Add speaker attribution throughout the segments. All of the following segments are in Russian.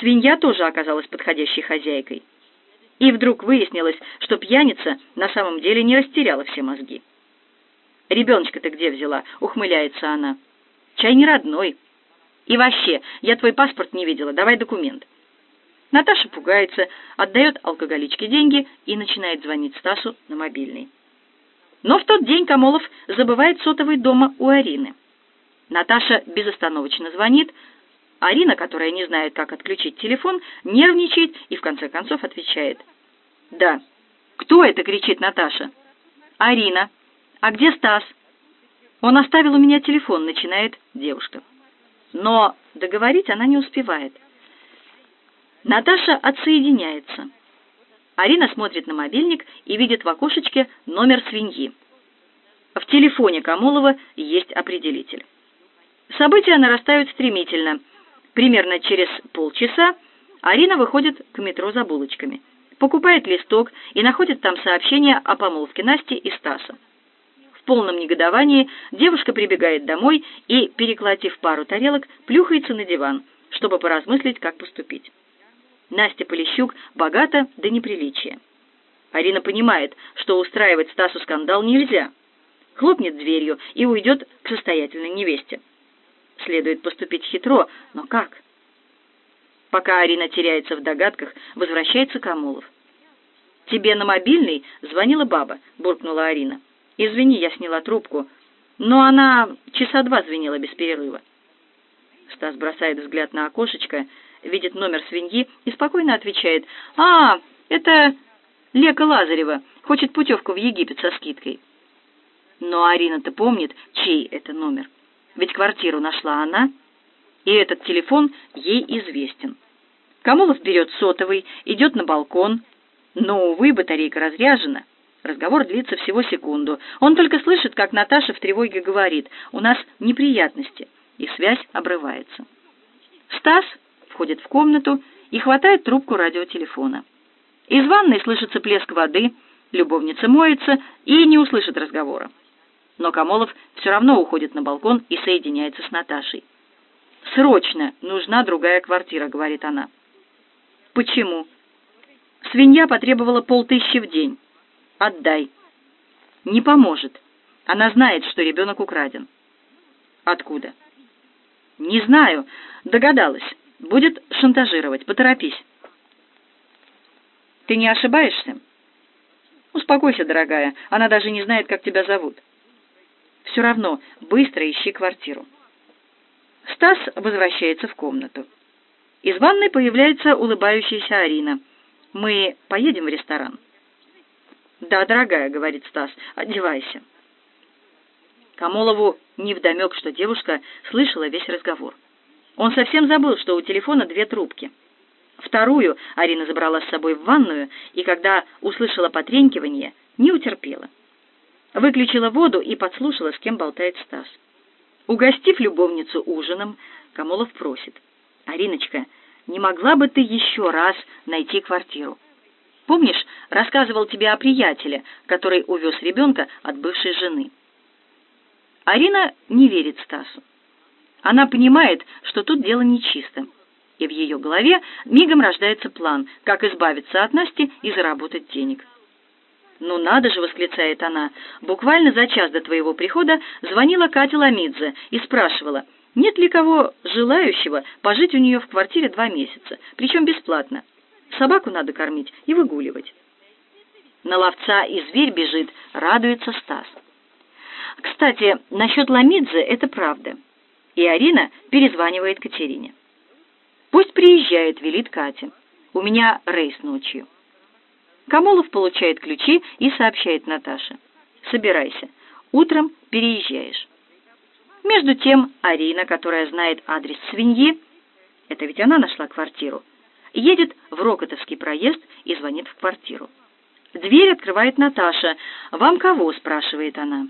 Speaker 1: Свинья тоже оказалась подходящей хозяйкой. И вдруг выяснилось, что пьяница на самом деле не растеряла все мозги. «Ребеночка ты где взяла?» — ухмыляется она. «Чай не родной. И вообще, я твой паспорт не видела, давай документ». Наташа пугается, отдает алкоголичке деньги и начинает звонить Стасу на мобильный. Но в тот день Камолов забывает сотовый дома у Арины. Наташа безостановочно звонит, Арина, которая не знает, как отключить телефон, нервничает и в конце концов отвечает. «Да». «Кто это?» — кричит Наташа. «Арина». «А где Стас?» «Он оставил у меня телефон», — начинает девушка. Но договорить она не успевает. Наташа отсоединяется. Арина смотрит на мобильник и видит в окошечке номер свиньи. В телефоне Камолова есть определитель. События нарастают стремительно. Примерно через полчаса Арина выходит к метро за булочками, покупает листок и находит там сообщение о помолвке Насти и Стаса. В полном негодовании девушка прибегает домой и, перекладив пару тарелок, плюхается на диван, чтобы поразмыслить, как поступить. Настя Полищук богата до неприличия. Арина понимает, что устраивать Стасу скандал нельзя. Хлопнет дверью и уйдет к состоятельной невесте. Следует поступить хитро, но как? Пока Арина теряется в догадках, возвращается Камолов. «Тебе на мобильный звонила баба», — буркнула Арина. «Извини, я сняла трубку, но она часа два звенела без перерыва». Стас бросает взгляд на окошечко, видит номер свиньи и спокойно отвечает «А, это Лека Лазарева, хочет путевку в Египет со скидкой». Но Арина-то помнит, чей это номер. Ведь квартиру нашла она, и этот телефон ей известен. Камолов берет сотовый, идет на балкон, но, увы, батарейка разряжена. Разговор длится всего секунду. Он только слышит, как Наташа в тревоге говорит «У нас неприятности», и связь обрывается. Стас входит в комнату и хватает трубку радиотелефона. Из ванной слышится плеск воды, любовница моется и не услышит разговора но Камолов все равно уходит на балкон и соединяется с Наташей. «Срочно нужна другая квартира», — говорит она. «Почему?» «Свинья потребовала полтыщи в день. Отдай». «Не поможет. Она знает, что ребенок украден». «Откуда?» «Не знаю. Догадалась. Будет шантажировать. Поторопись». «Ты не ошибаешься?» «Успокойся, дорогая. Она даже не знает, как тебя зовут». Все равно, быстро ищи квартиру. Стас возвращается в комнату. Из ванной появляется улыбающаяся Арина. «Мы поедем в ресторан?» «Да, дорогая», — говорит Стас, — «одевайся». Камолову невдомек, что девушка слышала весь разговор. Он совсем забыл, что у телефона две трубки. Вторую Арина забрала с собой в ванную, и когда услышала потренькивание, не утерпела. Выключила воду и подслушала, с кем болтает Стас. Угостив любовницу ужином, Камолов просит. «Ариночка, не могла бы ты еще раз найти квартиру? Помнишь, рассказывал тебе о приятеле, который увез ребенка от бывшей жены?» Арина не верит Стасу. Она понимает, что тут дело нечисто, и в ее голове мигом рождается план, как избавиться от Насти и заработать денег. «Ну надо же!» — восклицает она. «Буквально за час до твоего прихода звонила Катя Ламидзе и спрашивала, нет ли кого желающего пожить у нее в квартире два месяца, причем бесплатно. Собаку надо кормить и выгуливать». На ловца и зверь бежит, радуется Стас. Кстати, насчет Ламидзе это правда. И Арина перезванивает Катерине. «Пусть приезжает», — велит Катя. «У меня рейс ночью». Камолов получает ключи и сообщает Наташе. «Собирайся. Утром переезжаешь». Между тем Арина, которая знает адрес свиньи, это ведь она нашла квартиру, едет в Рокотовский проезд и звонит в квартиру. Дверь открывает Наташа. «Вам кого?» – спрашивает она.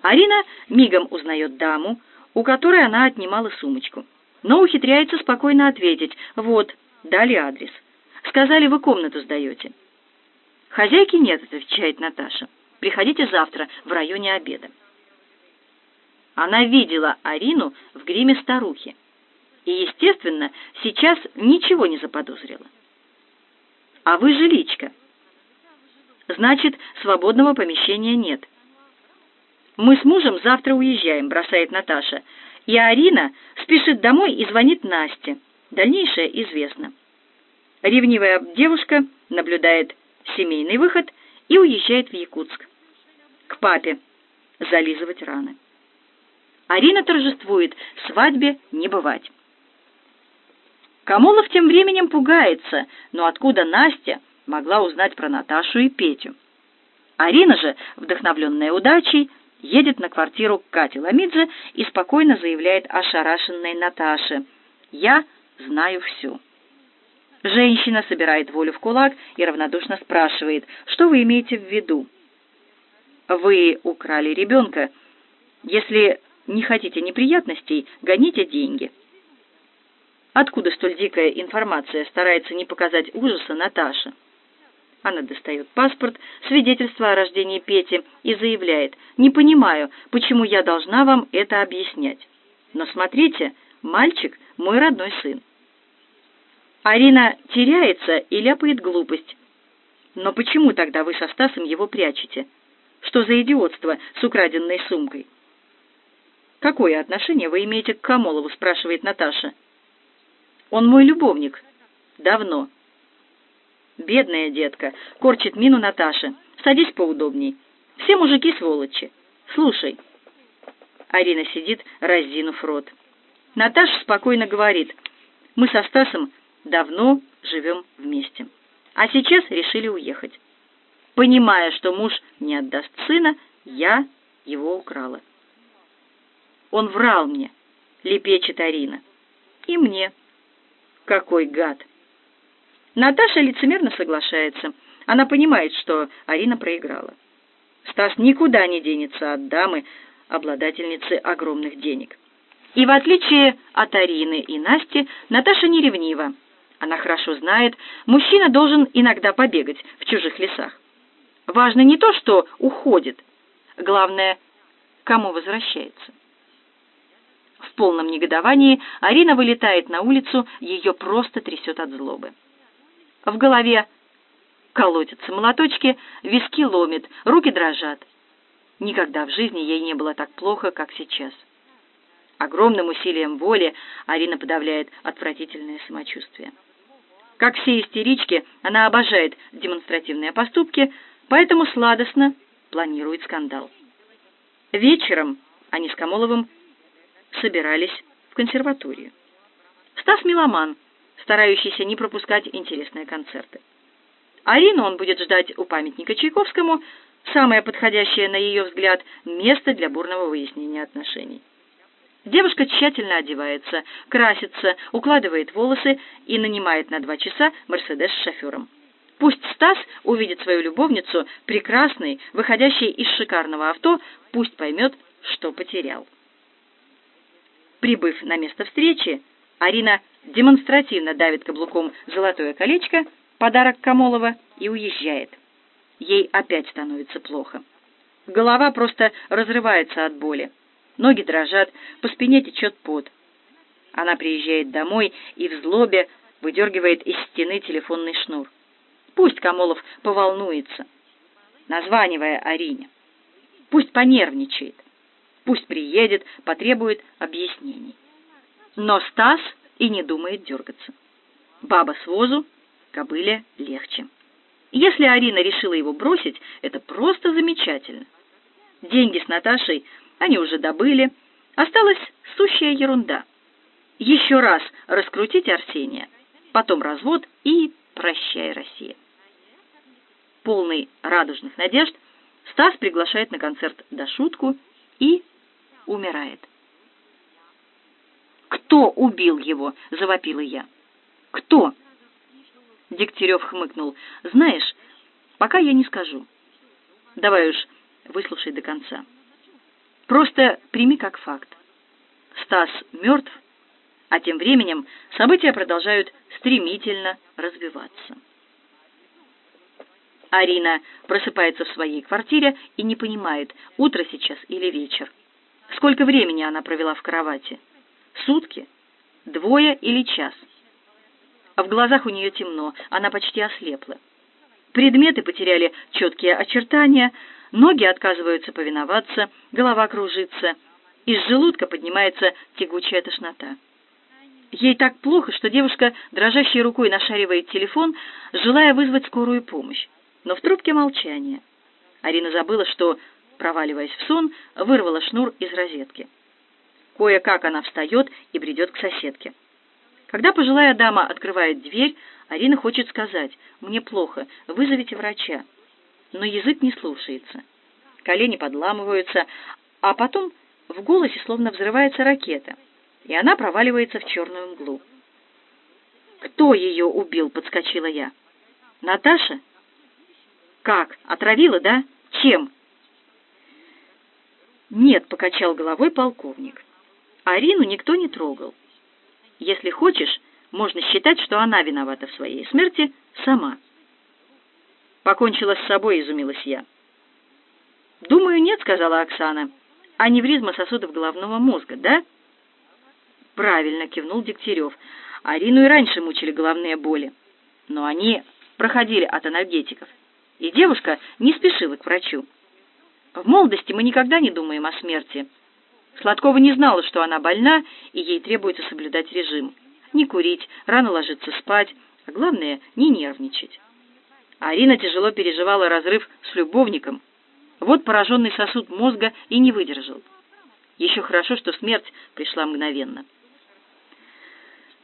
Speaker 1: Арина мигом узнает даму, у которой она отнимала сумочку, но ухитряется спокойно ответить. «Вот, дали адрес. Сказали, вы комнату сдаете». «Хозяйки нет», — отвечает Наташа. «Приходите завтра в районе обеда». Она видела Арину в гриме старухи. и, естественно, сейчас ничего не заподозрила. «А вы жиличка». «Значит, свободного помещения нет». «Мы с мужем завтра уезжаем», — бросает Наташа. И Арина спешит домой и звонит Насте. Дальнейшее известно. Ревнивая девушка наблюдает семейный выход и уезжает в Якутск. К папе. Зализывать раны. Арина торжествует, свадьбе не бывать. Камолов тем временем пугается, но откуда Настя могла узнать про Наташу и Петю? Арина же, вдохновленная удачей, едет на квартиру к Кате Ламидзе и спокойно заявляет ошарашенной Наташе «Я знаю все». Женщина собирает волю в кулак и равнодушно спрашивает, что вы имеете в виду? Вы украли ребенка. Если не хотите неприятностей, гоните деньги. Откуда столь дикая информация, старается не показать ужаса Наташа? Она достает паспорт, свидетельство о рождении Пети и заявляет, «Не понимаю, почему я должна вам это объяснять. Но смотрите, мальчик – мой родной сын». Арина теряется и ляпает глупость. «Но почему тогда вы со Стасом его прячете? Что за идиотство с украденной сумкой?» «Какое отношение вы имеете к Камолову?» – спрашивает Наташа. «Он мой любовник. Давно». «Бедная детка», — корчит мину Наташа. «Садись поудобней. Все мужики сволочи. Слушай». Арина сидит, разинув рот. Наташа спокойно говорит. «Мы со Стасом давно живем вместе. А сейчас решили уехать. Понимая, что муж не отдаст сына, я его украла». «Он врал мне», — лепечет Арина. «И мне». «Какой гад!» Наташа лицемерно соглашается. Она понимает, что Арина проиграла. Стас никуда не денется от дамы, обладательницы огромных денег. И в отличие от Арины и Насти, Наташа не ревнива. Она хорошо знает, мужчина должен иногда побегать в чужих лесах. Важно не то, что уходит, главное, кому возвращается. В полном негодовании Арина вылетает на улицу, ее просто трясет от злобы. В голове колотятся молоточки, виски ломит, руки дрожат. Никогда в жизни ей не было так плохо, как сейчас. Огромным усилием воли Арина подавляет отвратительное самочувствие. Как все истерички, она обожает демонстративные поступки, поэтому сладостно планирует скандал. Вечером они с Камоловым собирались в консерваторию. Стас меломан, старающийся не пропускать интересные концерты. Арину он будет ждать у памятника Чайковскому, самое подходящее, на ее взгляд, место для бурного выяснения отношений. Девушка тщательно одевается, красится, укладывает волосы и нанимает на два часа «Мерседес» с шофером. Пусть Стас увидит свою любовницу, прекрасной, выходящей из шикарного авто, пусть поймет, что потерял. Прибыв на место встречи, Арина демонстративно давит каблуком золотое колечко, подарок Камолова, и уезжает. Ей опять становится плохо. Голова просто разрывается от боли. Ноги дрожат, по спине течет пот. Она приезжает домой и в злобе выдергивает из стены телефонный шнур. Пусть Камолов поволнуется, названивая Арине. Пусть понервничает. Пусть приедет, потребует объяснений. Но Стас и не думает дергаться. Баба с возу, кобыле легче. Если Арина решила его бросить, это просто замечательно. Деньги с Наташей они уже добыли. Осталась сущая ерунда. Еще раз раскрутить Арсения, потом развод и прощай, Россия. Полный радужных надежд, Стас приглашает на концерт Дашутку и умирает. «Кто убил его?» — завопила я. «Кто?» Дегтярев хмыкнул. «Знаешь, пока я не скажу. Давай уж выслушай до конца. Просто прими как факт. Стас мертв, а тем временем события продолжают стремительно развиваться». Арина просыпается в своей квартире и не понимает, утро сейчас или вечер. Сколько времени она провела в кровати? Сутки? Двое или час. В глазах у нее темно, она почти ослепла. Предметы потеряли четкие очертания, ноги отказываются повиноваться, голова кружится, из желудка поднимается тягучая тошнота. Ей так плохо, что девушка дрожащей рукой нашаривает телефон, желая вызвать скорую помощь. Но в трубке молчание. Арина забыла, что, проваливаясь в сон, вырвала шнур из розетки. Кое-как она встает и бредет к соседке. Когда пожилая дама открывает дверь, Арина хочет сказать «Мне плохо, вызовите врача». Но язык не слушается. Колени подламываются, а потом в голосе словно взрывается ракета, и она проваливается в черную мглу. «Кто ее убил?» — подскочила я. «Наташа?» «Как? Отравила, да? Чем?» «Нет», — покачал головой полковник. «Арину никто не трогал. Если хочешь, можно считать, что она виновата в своей смерти сама». «Покончила с собой», — изумилась я. «Думаю, нет», — сказала Оксана. «Аневризма сосудов головного мозга, да?» «Правильно», — кивнул Дегтярев. «Арину и раньше мучили головные боли, но они проходили от анальгетиков, и девушка не спешила к врачу. В молодости мы никогда не думаем о смерти. Сладкова не знала, что она больна, и ей требуется соблюдать режим. Не курить, рано ложиться спать, а главное, не нервничать. Арина тяжело переживала разрыв с любовником. Вот пораженный сосуд мозга и не выдержал. Еще хорошо, что смерть пришла мгновенно.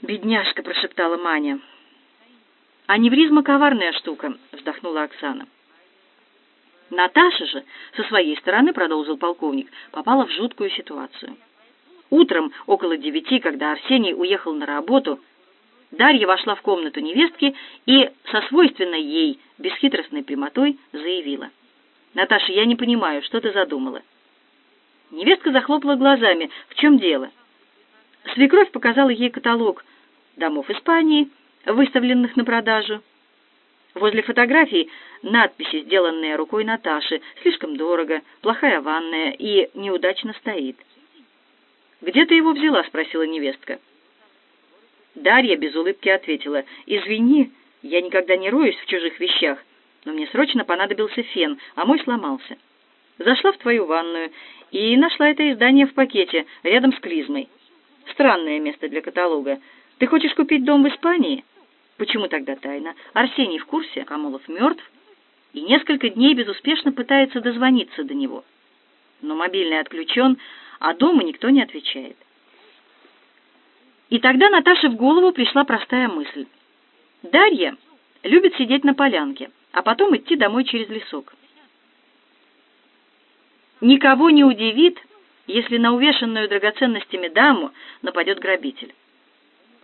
Speaker 1: «Бедняжка», — прошептала Маня. «Аневризма — коварная штука», — вздохнула Оксана. Наташа же, со своей стороны, продолжил полковник, попала в жуткую ситуацию. Утром, около девяти, когда Арсений уехал на работу, Дарья вошла в комнату невестки и со свойственной ей бесхитростной прямотой заявила. «Наташа, я не понимаю, что ты задумала?» Невестка захлопала глазами. «В чем дело?» Свекровь показала ей каталог домов Испании, выставленных на продажу. Возле фотографий надписи, сделанные рукой Наташи, слишком дорого, плохая ванная и неудачно стоит. «Где ты его взяла?» — спросила невестка. Дарья без улыбки ответила, «Извини, я никогда не роюсь в чужих вещах, но мне срочно понадобился фен, а мой сломался. Зашла в твою ванную и нашла это издание в пакете, рядом с клизмой. Странное место для каталога. Ты хочешь купить дом в Испании?» Почему тогда тайна? Арсений в курсе, Камолов мертв, и несколько дней безуспешно пытается дозвониться до него. Но мобильный отключен, а дома никто не отвечает. И тогда Наташе в голову пришла простая мысль. Дарья любит сидеть на полянке, а потом идти домой через лесок. Никого не удивит, если на увешанную драгоценностями даму нападет грабитель.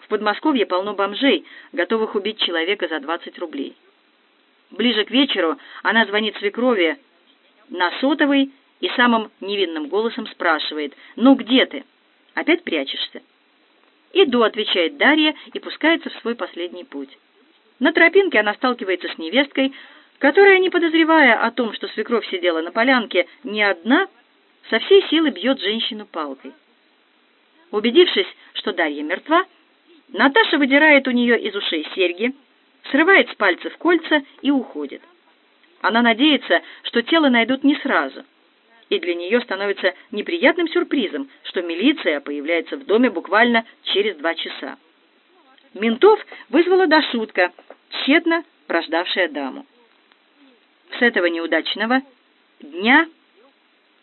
Speaker 1: В Подмосковье полно бомжей, готовых убить человека за 20 рублей. Ближе к вечеру она звонит свекрови на сотовый и самым невинным голосом спрашивает «Ну где ты? Опять прячешься?» «Иду», — отвечает Дарья и пускается в свой последний путь. На тропинке она сталкивается с невесткой, которая, не подозревая о том, что свекровь сидела на полянке не одна, со всей силы бьет женщину палкой. Убедившись, что Дарья мертва, Наташа выдирает у нее из ушей серьги, срывает с пальцев кольца и уходит. Она надеется, что тело найдут не сразу, и для нее становится неприятным сюрпризом, что милиция появляется в доме буквально через два часа. Ментов вызвала Дашутка, тщетно прождавшая даму. С этого неудачного дня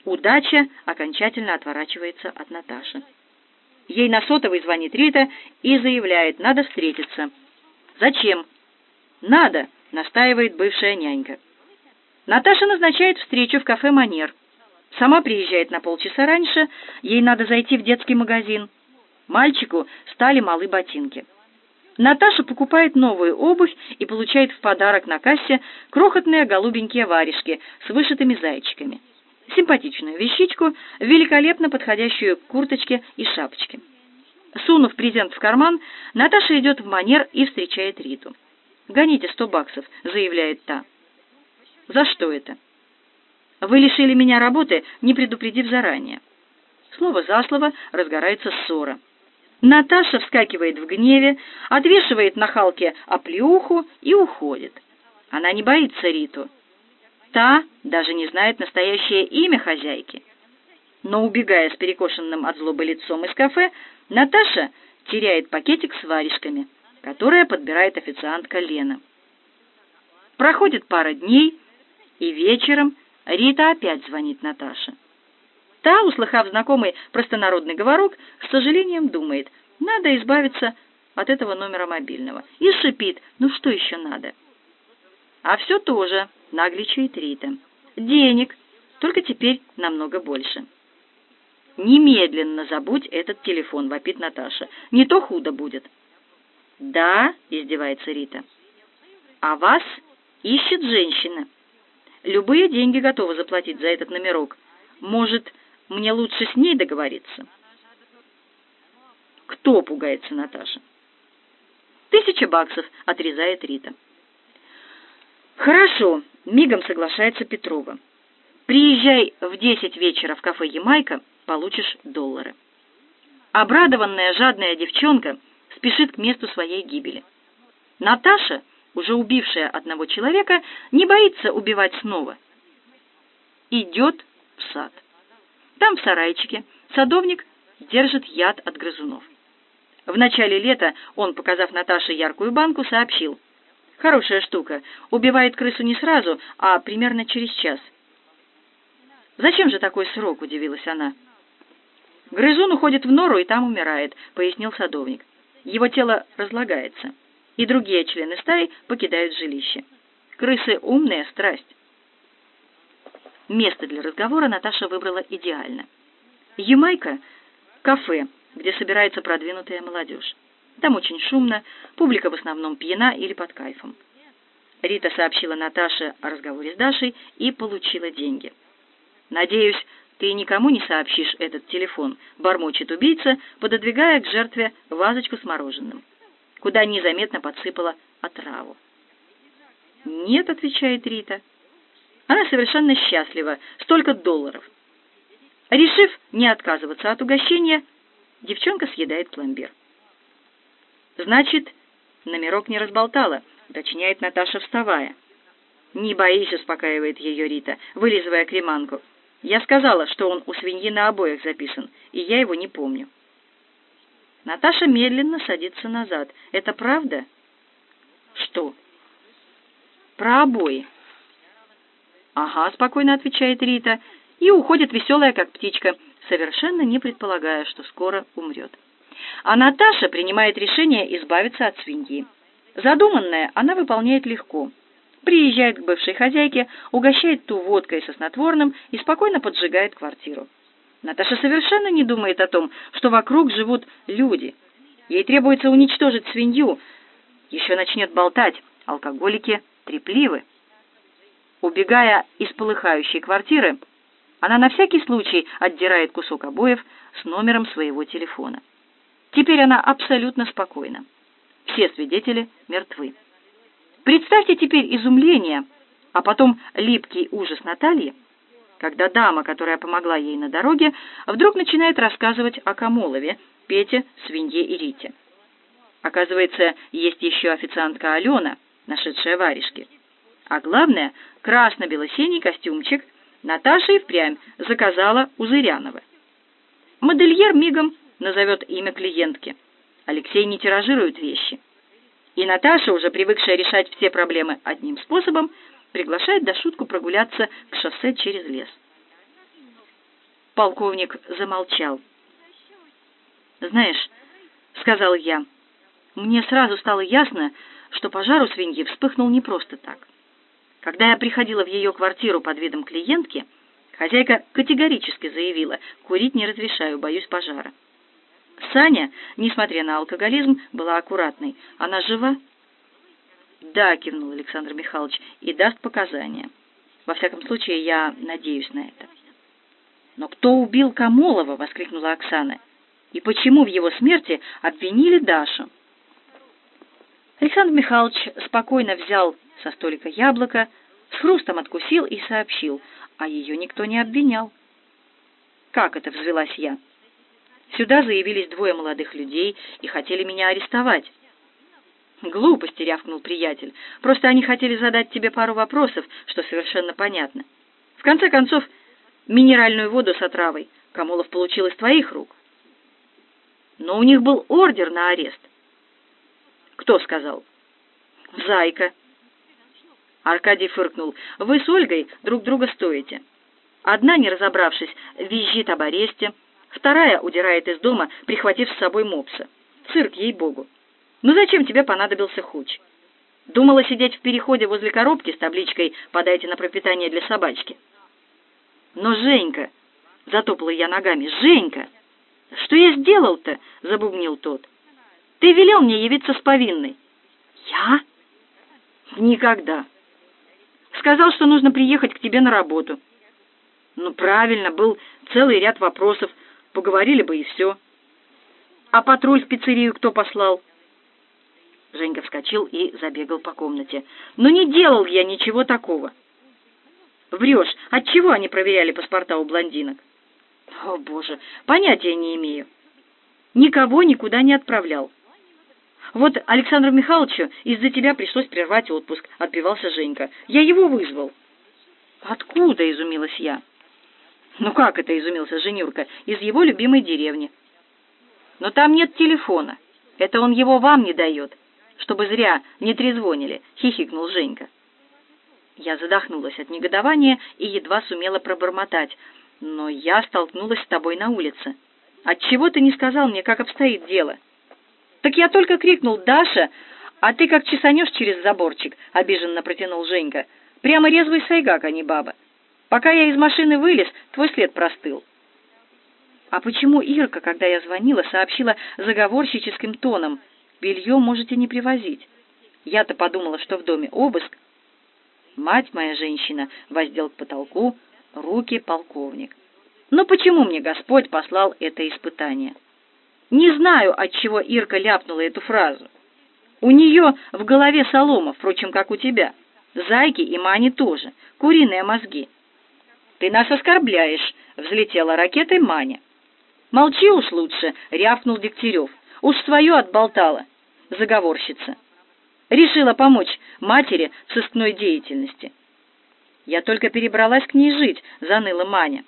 Speaker 1: удача окончательно отворачивается от Наташи. Ей на сотовый звонит Рита и заявляет, надо встретиться. «Зачем?» «Надо», — настаивает бывшая нянька. Наташа назначает встречу в кафе «Манер». Сама приезжает на полчаса раньше, ей надо зайти в детский магазин. Мальчику стали малы ботинки. Наташа покупает новую обувь и получает в подарок на кассе крохотные голубенькие варежки с вышитыми зайчиками симпатичную вещичку, великолепно подходящую к курточке и шапочке. Сунув презент в карман, Наташа идет в манер и встречает Риту. «Гоните сто баксов», — заявляет та. «За что это?» «Вы лишили меня работы, не предупредив заранее». Слово за слово разгорается ссора. Наташа вскакивает в гневе, отвешивает на Халке оплеуху и уходит. Она не боится Риту. Та даже не знает настоящее имя хозяйки. Но, убегая с перекошенным от злобы лицом из кафе, Наташа теряет пакетик с варежками, которое подбирает официантка Лена. Проходит пара дней, и вечером Рита опять звонит Наташе. Та, услыхав знакомый простонародный говорок, с сожалением думает, надо избавиться от этого номера мобильного. И шипит, ну что еще надо? А все тоже, нагличает Рита. Денег, только теперь намного больше. «Немедленно забудь этот телефон», — вопит Наташа. «Не то худо будет». «Да», — издевается Рита. «А вас ищет женщина. Любые деньги готовы заплатить за этот номерок. Может, мне лучше с ней договориться?» «Кто?» — пугается Наташа. «Тысяча баксов», — отрезает Рита. «Хорошо», — мигом соглашается Петрова. «Приезжай в десять вечера в кафе «Ямайка», получишь доллары». Обрадованная жадная девчонка спешит к месту своей гибели. Наташа, уже убившая одного человека, не боится убивать снова. Идет в сад. Там, в сарайчике, садовник держит яд от грызунов. В начале лета он, показав Наташе яркую банку, сообщил. «Хорошая штука. Убивает крысу не сразу, а примерно через час». «Зачем же такой срок?» — удивилась она. «Грызун уходит в нору и там умирает», — пояснил садовник. «Его тело разлагается, и другие члены стаи покидают жилище. Крысы — умная страсть». Место для разговора Наташа выбрала идеально. Ямайка — кафе, где собирается продвинутая молодежь. Там очень шумно, публика в основном пьяна или под кайфом. Рита сообщила Наташе о разговоре с Дашей и получила деньги. «Надеюсь, ты никому не сообщишь этот телефон», — бормочет убийца, пододвигая к жертве вазочку с мороженым, куда незаметно подсыпала отраву. «Нет», — отвечает Рита. Она совершенно счастлива, столько долларов. Решив не отказываться от угощения, Девчонка съедает пломбир. «Значит, номерок не разболтала», — уточняет Наташа, вставая. «Не боись», — успокаивает ее Рита, вылизывая креманку. «Я сказала, что он у свиньи на обоях записан, и я его не помню». Наташа медленно садится назад. «Это правда?» «Что?» «Про обои». «Ага», — спокойно отвечает Рита, и уходит веселая, как птичка, совершенно не предполагая, что скоро умрет. А Наташа принимает решение избавиться от свиньи. Задуманное она выполняет легко. Приезжает к бывшей хозяйке, угощает ту водкой со снотворным и спокойно поджигает квартиру. Наташа совершенно не думает о том, что вокруг живут люди. Ей требуется уничтожить свинью. Еще начнет болтать. Алкоголики трепливы. Убегая из полыхающей квартиры, она на всякий случай отдирает кусок обоев с номером своего телефона. Теперь она абсолютно спокойна. Все свидетели мертвы. Представьте теперь изумление, а потом липкий ужас Натальи, когда дама, которая помогла ей на дороге, вдруг начинает рассказывать о Камолове, Пете, свинье и Рите. Оказывается, есть еще официантка Алена, нашедшая варежки. А главное, красно-белосиний костюмчик Наташа и впрямь заказала у Зырянова. Модельер мигом назовет имя клиентки. Алексей не тиражирует вещи. И Наташа, уже привыкшая решать все проблемы одним способом, приглашает до шутку прогуляться к шоссе через лес. Полковник замолчал. «Знаешь, — сказал я, — мне сразу стало ясно, что пожар у свиньи вспыхнул не просто так. Когда я приходила в ее квартиру под видом клиентки, хозяйка категорически заявила, курить не разрешаю, боюсь пожара. Саня, несмотря на алкоголизм, была аккуратной. Она жива? Да, кивнул Александр Михайлович, и даст показания. Во всяком случае, я надеюсь на это. Но кто убил Камолова? воскликнула Оксана. И почему в его смерти обвинили Дашу? Александр Михайлович спокойно взял со столика яблоко, с хрустом откусил и сообщил, а ее никто не обвинял. «Как это?» — взвелась я. Сюда заявились двое молодых людей и хотели меня арестовать. «Глупости», — рявкнул приятель. «Просто они хотели задать тебе пару вопросов, что совершенно понятно. В конце концов, минеральную воду с отравой Камолов получил из твоих рук. Но у них был ордер на арест. Кто сказал? Зайка. Аркадий фыркнул. Вы с Ольгой друг друга стоите. Одна, не разобравшись, визжит об аресте, вторая удирает из дома, прихватив с собой мопса. Цирк, ей-богу. Ну зачем тебе понадобился Хуч? Думала сидеть в переходе возле коробки с табличкой «Подайте на пропитание для собачки». Но Женька, затопала я ногами, Женька, что я сделал-то? Забубнил тот. Ты велел мне явиться с повинной. Я? Никогда. Сказал, что нужно приехать к тебе на работу. Ну, правильно, был целый ряд вопросов. Поговорили бы и все. А патруль в пиццерию кто послал? Женька вскочил и забегал по комнате. «Но не делал я ничего такого». «Врешь. Отчего они проверяли паспорта у блондинок?» «О, Боже, понятия не имею. Никого никуда не отправлял. Вот Александру Михайловичу из-за тебя пришлось прервать отпуск», — отпевался Женька. «Я его вызвал». «Откуда?» — изумилась я. «Ну как это?» — изумился Женюрка. «Из его любимой деревни». «Но там нет телефона. Это он его вам не дает чтобы зря не трезвонили», — хихикнул Женька. Я задохнулась от негодования и едва сумела пробормотать. «Но я столкнулась с тобой на улице. Отчего ты не сказал мне, как обстоит дело?» «Так я только крикнул «Даша!» «А ты как чесанешь через заборчик», — обиженно протянул Женька. «Прямо резвый сайгак, а не баба. Пока я из машины вылез, твой след простыл». «А почему Ирка, когда я звонила, сообщила заговорщическим тоном?» Белье можете не привозить. Я-то подумала, что в доме обыск. Мать моя женщина воздел к потолку руки полковник. Но почему мне Господь послал это испытание? Не знаю, от чего Ирка ляпнула эту фразу. У нее в голове солома, впрочем, как у тебя. Зайки и Мани тоже, куриные мозги. Ты нас оскорбляешь, взлетела ракетой Маня. Молчи уж лучше, рявкнул Дегтярев. Уж свое отболтала заговорщица. Решила помочь матери в сыскной деятельности. Я только перебралась к ней жить, заныла Маня.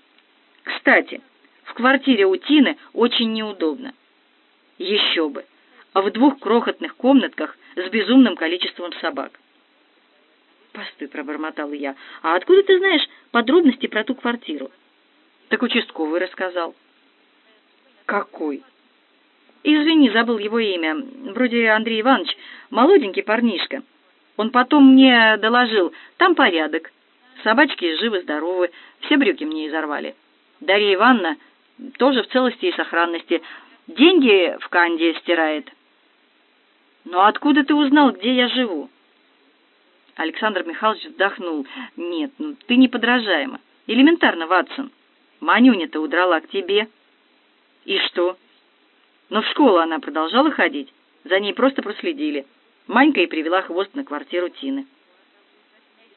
Speaker 1: Кстати, в квартире у Тины очень неудобно. Еще бы, а в двух крохотных комнатках с безумным количеством собак. «Постой», — пробормотал я, — «а откуда ты знаешь подробности про ту квартиру?» «Так участковый рассказал». «Какой?» Извини, забыл его имя. Вроде Андрей Иванович, молоденький парнишка. Он потом мне доложил, там порядок. Собачки живы-здоровы, все брюки мне изорвали. Дарья Ивановна тоже в целости и сохранности. Деньги в Канде стирает. Но откуда ты узнал, где я живу? Александр Михайлович вздохнул. Нет, ну ты неподражаема. Элементарно, Ватсон. Манюня-то удрала к тебе. И что? Но в школу она продолжала ходить. За ней просто проследили. Манька и привела хвост на квартиру Тины.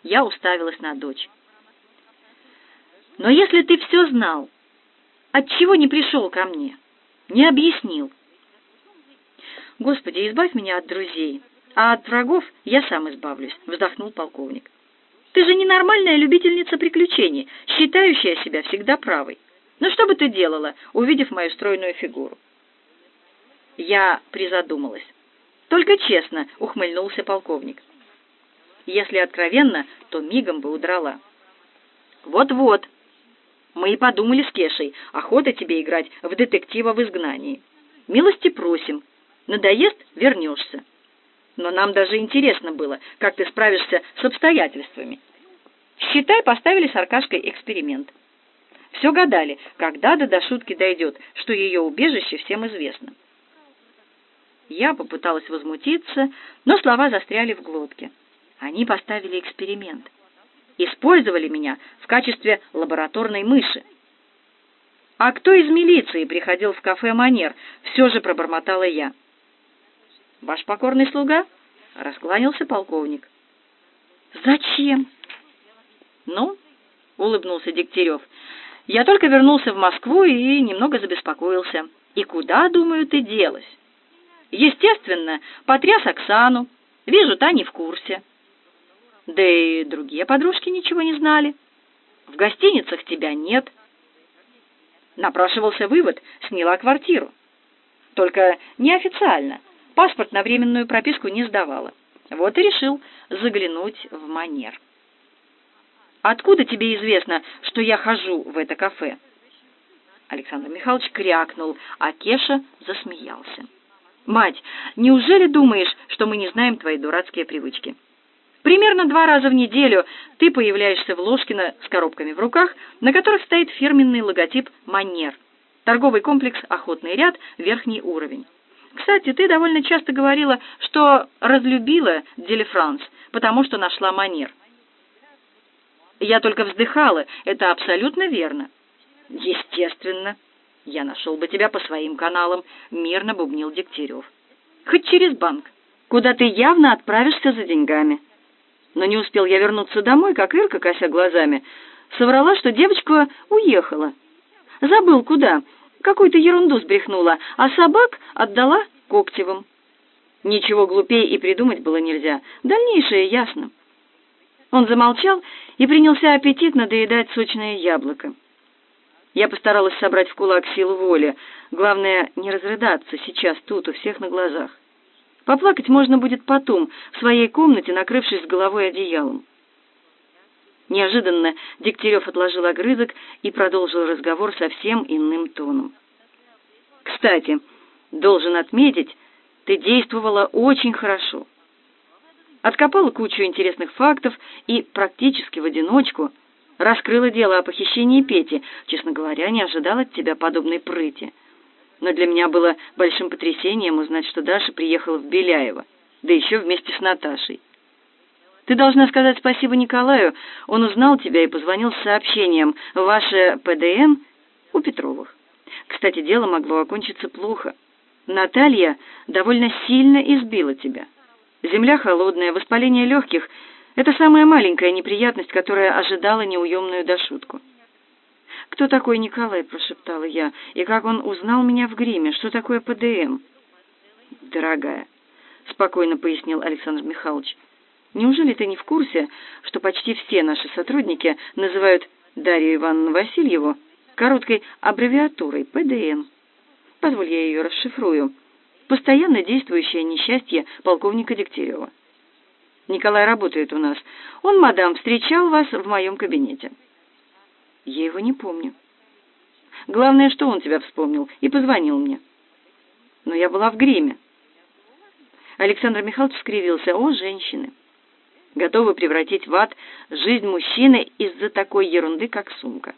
Speaker 1: Я уставилась на дочь. «Но если ты все знал, отчего не пришел ко мне? Не объяснил?» «Господи, избавь меня от друзей, а от врагов я сам избавлюсь», — вздохнул полковник. «Ты же ненормальная любительница приключений, считающая себя всегда правой. Ну что бы ты делала, увидев мою стройную фигуру?» Я призадумалась. Только честно, ухмыльнулся полковник. Если откровенно, то мигом бы удрала. Вот-вот. Мы и подумали с Кешей, охота тебе играть в детектива в изгнании. Милости просим. Надоест — вернешься. Но нам даже интересно было, как ты справишься с обстоятельствами. Считай, поставили с Аркашкой эксперимент. Все гадали, когда до шутки дойдет, что ее убежище всем известно. Я попыталась возмутиться, но слова застряли в глотке. Они поставили эксперимент. Использовали меня в качестве лабораторной мыши. «А кто из милиции приходил в кафе «Манер»?» — все же пробормотала я. «Ваш покорный слуга?» — раскланялся полковник. «Зачем?» «Ну?» — улыбнулся Дегтярев. «Я только вернулся в Москву и немного забеспокоился. И куда, думаю, ты делась? Естественно, потряс Оксану. Вижу, та не в курсе. Да и другие подружки ничего не знали. В гостиницах тебя нет. Напрашивался вывод, сняла квартиру. Только неофициально. Паспорт на временную прописку не сдавала. Вот и решил заглянуть в манер. Откуда тебе известно, что я хожу в это кафе? Александр Михайлович крякнул, а Кеша засмеялся. Мать, неужели думаешь, что мы не знаем твои дурацкие привычки? Примерно два раза в неделю ты появляешься в Ложкино с коробками в руках, на которых стоит фирменный логотип «Манер». Торговый комплекс «Охотный ряд», верхний уровень. Кстати, ты довольно часто говорила, что разлюбила Делефранс, потому что нашла манер. Я только вздыхала, это абсолютно верно. Естественно. Я нашел бы тебя по своим каналам, мирно бубнил Дегтярев. Хоть через банк, куда ты явно отправишься за деньгами. Но не успел я вернуться домой, как Ирка, кося глазами, соврала, что девочка уехала. Забыл куда, какую-то ерунду сбрехнула, а собак отдала Коктевым. Ничего глупее и придумать было нельзя. Дальнейшее ясно. Он замолчал и принялся аппетитно доедать сочное яблоко. Я постаралась собрать в кулак силу воли. Главное, не разрыдаться сейчас тут, у всех на глазах. Поплакать можно будет потом, в своей комнате, накрывшись с головой одеялом. Неожиданно Дегтярев отложил огрызок и продолжил разговор совсем иным тоном. «Кстати, должен отметить, ты действовала очень хорошо. Откопала кучу интересных фактов и практически в одиночку – раскрыла дело о похищении Пети. Честно говоря, не ожидал от тебя подобной прыти. Но для меня было большим потрясением узнать, что Даша приехала в Беляево, да еще вместе с Наташей. Ты должна сказать спасибо Николаю. Он узнал тебя и позвонил с сообщением «Ваше ПДН у Петровых». Кстати, дело могло окончиться плохо. Наталья довольно сильно избила тебя. Земля холодная, воспаление легких — это самая маленькая неприятность, которая ожидала неуемную дошутку. «Кто такой Николай?» – прошептала я. «И как он узнал меня в гриме? Что такое ПДМ?» «Дорогая», – спокойно пояснил Александр Михайлович, «неужели ты не в курсе, что почти все наши сотрудники называют Дарью Ивановну Васильеву короткой аббревиатурой ПДН? Позволь я ее расшифрую. Постоянно действующее несчастье полковника Дегтярева». Николай работает у нас. Он, мадам, встречал вас в моем кабинете. Я его не помню. Главное, что он тебя вспомнил и позвонил мне. Но я была в гриме. Александр Михайлович скривился. О, женщины! Готовы превратить в ад жизнь мужчины из-за такой ерунды, как сумка.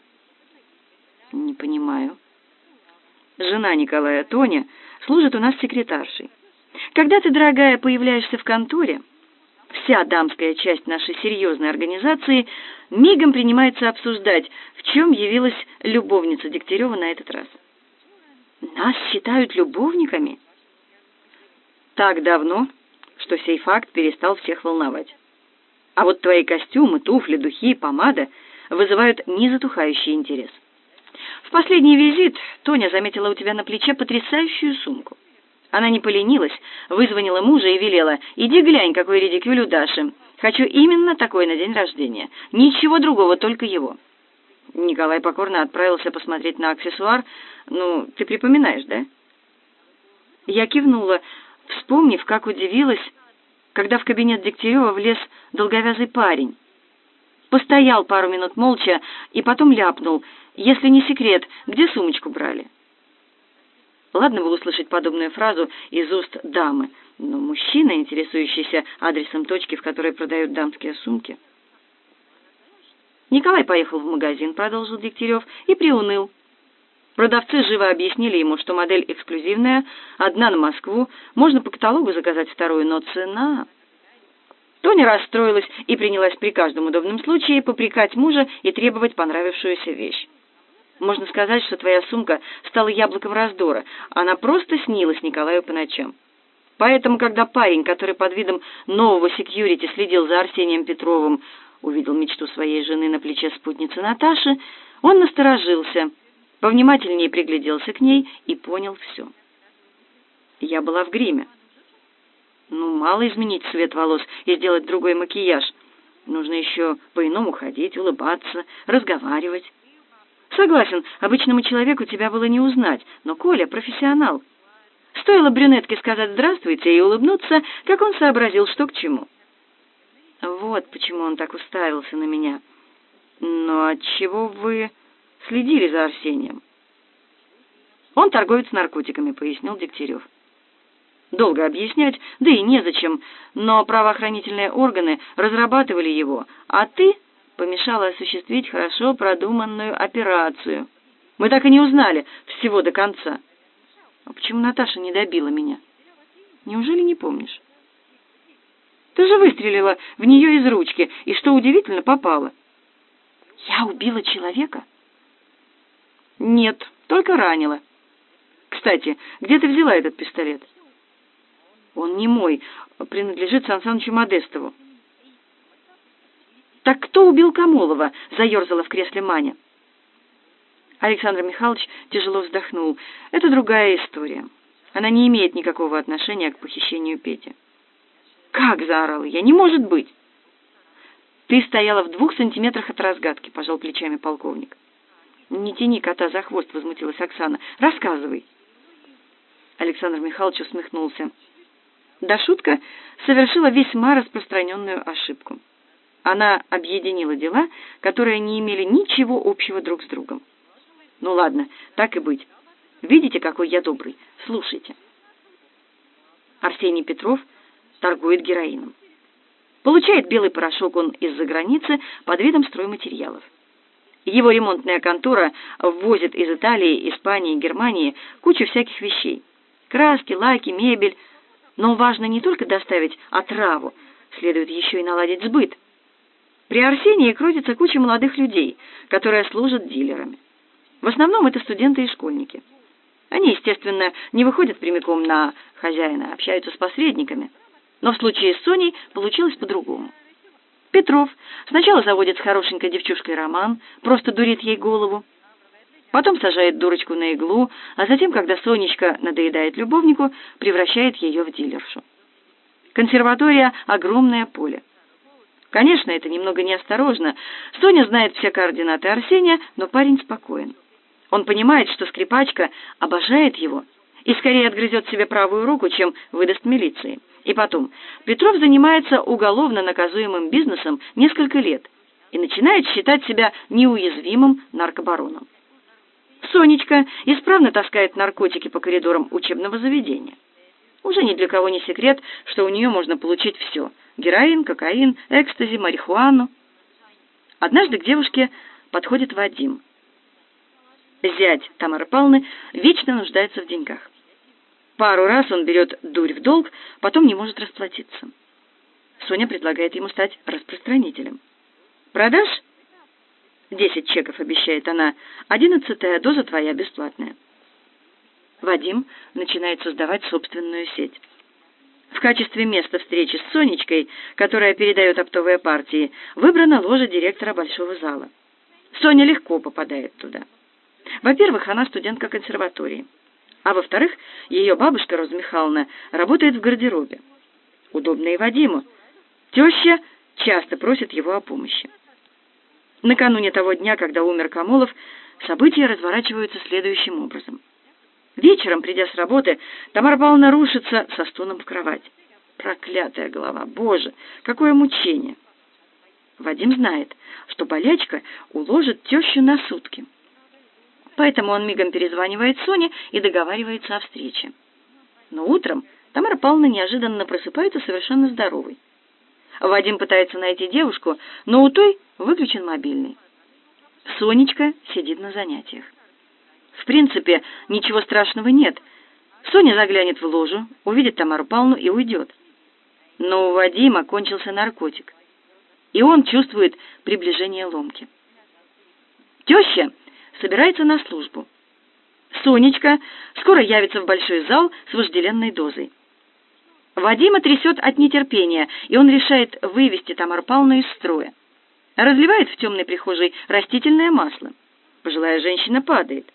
Speaker 1: Не понимаю. Жена Николая, Тоня, служит у нас секретаршей. Когда ты, дорогая, появляешься в конторе, вся дамская часть нашей серьезной организации мигом принимается обсуждать, в чем явилась любовница Дегтярева на этот раз. Нас считают любовниками? Так давно, что сей факт перестал всех волновать. А вот твои костюмы, туфли, духи, помада вызывают незатухающий интерес. В последний визит Тоня заметила у тебя на плече потрясающую сумку. Она не поленилась, вызвонила мужа и велела, «Иди глянь, какой редикюль у Даши. Хочу именно такой на день рождения. Ничего другого, только его». Николай покорно отправился посмотреть на аксессуар. «Ну, ты припоминаешь, да?» Я кивнула, вспомнив, как удивилась, когда в кабинет Дегтярева влез долговязый парень. Постоял пару минут молча и потом ляпнул, «Если не секрет, где сумочку брали?» Ладно было услышать подобную фразу из уст дамы, но мужчина, интересующийся адресом точки, в которой продают дамские сумки. Николай поехал в магазин, продолжил Дегтярев, и приуныл. Продавцы живо объяснили ему, что модель эксклюзивная, одна на Москву, можно по каталогу заказать вторую, но цена... Тоня расстроилась и принялась при каждом удобном случае попрекать мужа и требовать понравившуюся вещь. Можно сказать, что твоя сумка стала яблоком раздора. Она просто снилась Николаю по ночам. Поэтому, когда парень, который под видом нового секьюрити следил за Арсением Петровым, увидел мечту своей жены на плече спутницы Наташи, он насторожился повнимательнее пригляделся к ней и понял все. Я была в гриме. Ну, мало изменить цвет волос и сделать другой макияж. Нужно еще по-иному ходить, улыбаться, разговаривать. Согласен, обычному человеку тебя было не узнать, но Коля профессионал. Стоило брюнетке сказать «здравствуйте» и улыбнуться, как он сообразил, что к чему. Вот почему он так уставился на меня. Но отчего вы следили за Арсением? Он торговец наркотиками, пояснил Дегтярев. Долго объяснять, да и незачем, но правоохранительные органы разрабатывали его, а ты помешала осуществить хорошо продуманную операцию. Мы так и не узнали всего до конца. А почему Наташа не добила меня? Неужели не помнишь? Ты же выстрелила в нее из ручки, и, что удивительно, попала. Я убила человека? Нет, только ранила. Кстати, где ты взяла этот пистолет? Он не мой, принадлежит Сан Санычу Модестову. Так кто убил Камолова? заерзала в кресле Маня. Александр Михайлович тяжело вздохнул. Это другая история. Она не имеет никакого отношения к похищению Пети. «Как?» — заорала я. «Не может быть!» «Ты стояла в двух сантиметрах от разгадки», — пожал плечами полковник. «Не тяни кота за хвост», — возмутилась Оксана. «Рассказывай». Александр Михайлович усмехнулся. Да шутка совершила весьма распространенную ошибку. Она объединила дела, которые не имели ничего общего друг с другом. Ну ладно, так и быть. Видите, какой я добрый? Слушайте. Арсений Петров торгует героином. Получает белый порошок он из-за границы под видом стройматериалов. Его ремонтная контора ввозит из Италии, Испании, Германии кучу всяких вещей. Краски, лаки, мебель. Но важно не только доставить отраву, следует еще и наладить сбыт. При Арсении крутится куча молодых людей, которые служат дилерами. В основном это студенты и школьники. Они, естественно, не выходят прямиком на хозяина, общаются с посредниками. Но в случае с Соней получилось по-другому. Петров сначала заводит с хорошенькой девчушкой роман, просто дурит ей голову. Потом сажает дурочку на иглу, а затем, когда Сонечка надоедает любовнику, превращает ее в дилершу. Консерватория — огромное поле. Конечно, это немного неосторожно. Соня знает все координаты Арсения, но парень спокоен. Он понимает, что скрипачка обожает его и скорее отгрызет себе правую руку, чем выдаст милиции. И потом, Петров занимается уголовно наказуемым бизнесом несколько лет и начинает считать себя неуязвимым наркобароном. Сонечка исправно таскает наркотики по коридорам учебного заведения. Уже ни для кого не секрет, что у нее можно получить все – героин, кокаин, экстази, марихуану. Однажды к девушке подходит Вадим. Зять Тамары Павловны вечно нуждается в деньгах. Пару раз он берет дурь в долг, потом не может расплатиться. Соня предлагает ему стать распространителем. «Продашь?» «Десять чеков», — обещает она. «Одиннадцатая доза твоя бесплатная». Вадим начинает создавать собственную сеть. В качестве места встречи с Сонечкой, которая передает оптовые партии, выбрана ложа директора большого зала. Соня легко попадает туда. Во-первых, она студентка консерватории. А во-вторых, ее бабушка Роза Михайловна работает в гардеробе. Удобно и Вадиму. Теща часто просит его о помощи. Накануне того дня, когда умер Камолов, события разворачиваются следующим образом. Вечером, придя с работы, Тамара Павловна рушится со стоном в кровать. Проклятая голова! Боже, какое мучение! Вадим знает, что болячка уложит тещу на сутки. Поэтому он мигом перезванивает Соне и договаривается о встрече. Но утром Тамара Павловна неожиданно просыпается совершенно здоровой. Вадим пытается найти девушку, но у той выключен мобильный. Сонечка сидит на занятиях. В принципе, ничего страшного нет. Соня заглянет в ложу, увидит Тамару Павловну и уйдет. Но у Вадима кончился наркотик, и он чувствует приближение ломки. Теща собирается на службу. Сонечка скоро явится в большой зал с вожделенной дозой. Вадима трясет от нетерпения, и он решает вывести Тамару Павловну из строя. Разливает в темной прихожей растительное масло. Пожилая женщина падает.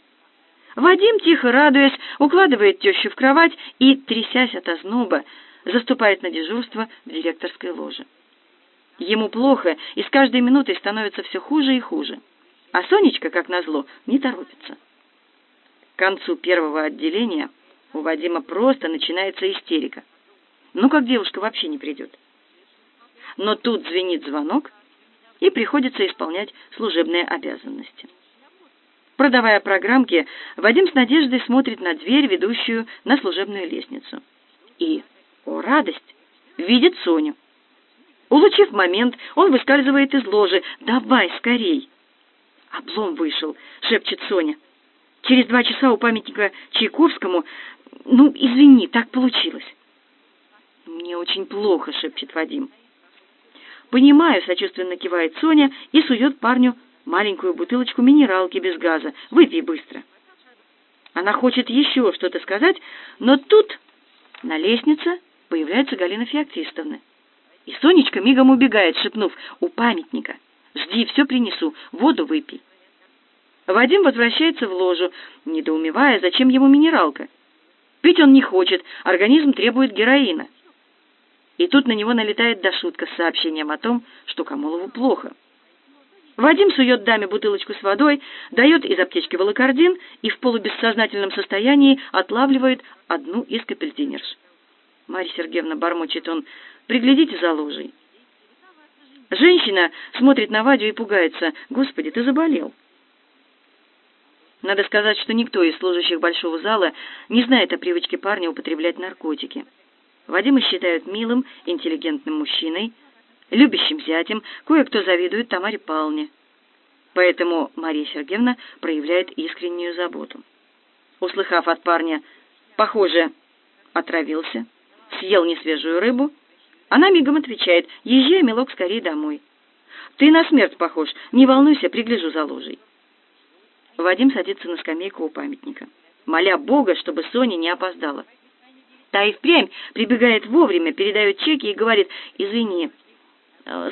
Speaker 1: Вадим, тихо радуясь, укладывает тещу в кровать и, трясясь от озноба, заступает на дежурство в директорской ложе. Ему плохо, и с каждой минутой становится все хуже и хуже. А Сонечка, как назло, не торопится. К концу первого отделения у Вадима просто начинается истерика. Ну, как девушка вообще не придет. Но тут звенит звонок, и приходится исполнять служебные обязанности. Продавая программки, Вадим с надеждой смотрит на дверь, ведущую на служебную лестницу. И, о радость, видит Соню. Улучив момент, он выскальзывает из ложи. «Давай, скорей!» «Облом вышел», — шепчет Соня. «Через два часа у памятника Чайковскому... Ну, извини, так получилось». «Мне очень плохо», — шепчет Вадим. «Понимаю», — сочувственно кивает Соня и сует парню маленькую бутылочку минералки без газа. Выпей быстро. Она хочет еще что-то сказать, но тут на лестнице появляется Галина Феоктистовна. И Сонечка мигом убегает, шепнув «У памятника! Жди, все принесу, воду выпей». Вадим возвращается в ложу, недоумевая, зачем ему минералка. Пить он не хочет, организм требует героина. И тут на него налетает Дашутка с сообщением о том, что Камолову плохо. Вадим сует даме бутылочку с водой, дает из аптечки волокордин и в полубессознательном состоянии отлавливает одну из капельдинерш. Марья Сергеевна бормочет он, приглядите за ложей. Женщина смотрит на Вадю и пугается. Господи, ты заболел. Надо сказать, что никто из служащих большого зала не знает о привычке парня употреблять наркотики. Вадима считают милым, интеллигентным мужчиной, любящим зятем, кое-кто завидует Тамаре Павловне. Поэтому Мария Сергеевна проявляет искреннюю заботу. Услыхав от парня, похоже, отравился, съел несвежую рыбу, она мигом отвечает, езжай, милок, скорее домой. Ты на смерть похож, не волнуйся, пригляжу за ложей. Вадим садится на скамейку у памятника, моля Бога, чтобы Соня не опоздала. Та и впрямь прибегает вовремя, передает чеки и говорит, извини,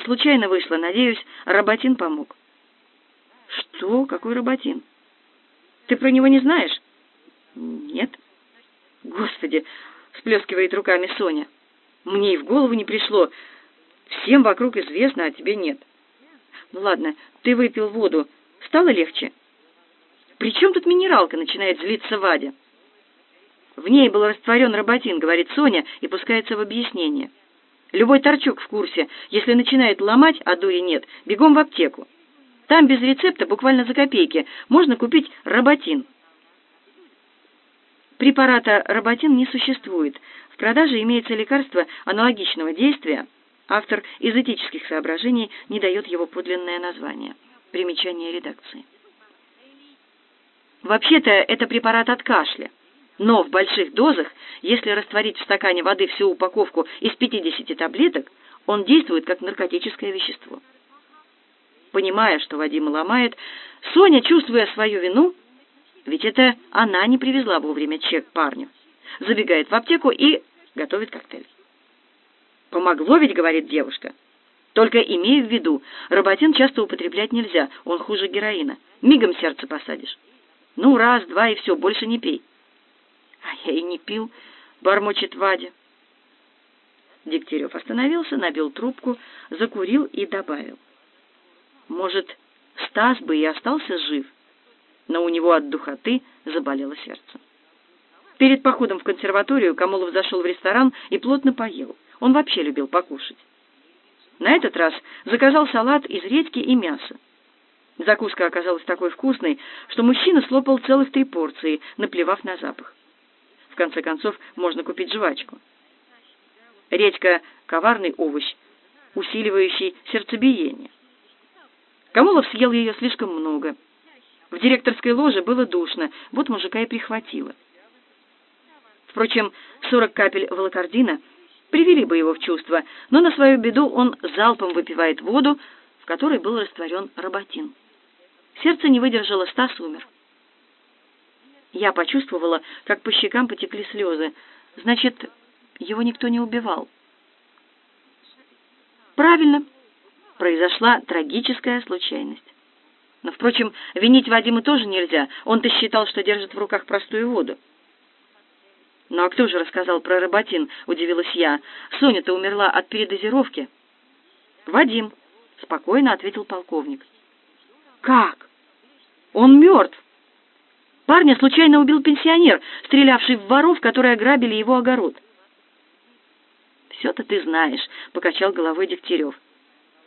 Speaker 1: случайно вышло, надеюсь, Работин помог. Что? Какой Работин? Ты про него не знаешь? Нет. Господи, всплескивает руками Соня. Мне и в голову не пришло. Всем вокруг известно, а тебе нет. Ну ладно, ты выпил воду. Стало легче? При чем тут минералка, начинает злиться Вадя. В ней был растворен Работин, говорит Соня, и пускается в объяснение. Любой торчок в курсе. Если начинает ломать, а дури нет, бегом в аптеку. Там без рецепта, буквально за копейки, можно купить роботин. Препарата роботин не существует. В продаже имеется лекарство аналогичного действия. Автор из этических соображений не дает его подлинное название. Примечание редакции. Вообще-то это препарат от кашля. Но в больших дозах, если растворить в стакане воды всю упаковку из 50 таблеток, он действует как наркотическое вещество. Понимая, что Вадима ломает, Соня, чувствуя свою вину, ведь это она не привезла вовремя чек парню, забегает в аптеку и готовит коктейль. «Помогло ведь», — говорит девушка. «Только имею в виду, роботин часто употреблять нельзя, он хуже героина. Мигом сердце посадишь. Ну, раз, два и все, больше не пей». А я и не пил, бормочет Вадя. Дегтярев остановился, набил трубку, закурил и добавил. Может, Стас бы и остался жив, но у него от духоты заболело сердце. Перед походом в консерваторию Камолов зашел в ресторан и плотно поел. Он вообще любил покушать. На этот раз заказал салат из редьки и мяса. Закуска оказалась такой вкусной, что мужчина слопал целых три порции, наплевав на запах. В конце концов, можно купить жвачку. Редька — коварный овощ, усиливающий сердцебиение. Камолов съел ее слишком много. В директорской ложе было душно, вот мужика и прихватило. Впрочем, сорок капель волокордина привели бы его в чувство, но на свою беду он залпом выпивает воду, в которой был растворен роботин. Сердце не выдержало, Стас умер. Я почувствовала, как по щекам потекли слезы. Значит, его никто не убивал. Правильно, произошла трагическая случайность. Но, впрочем, винить Вадима тоже нельзя. Он-то считал, что держит в руках простую воду. «Ну а кто же рассказал про Работин?» — удивилась я. «Соня-то умерла от передозировки». «Вадим», — спокойно ответил полковник. «Как? Он мертв!» Парня случайно убил пенсионер, стрелявший в воров, которые ограбили его огород. «Все-то ты знаешь», — покачал головой Дегтярев.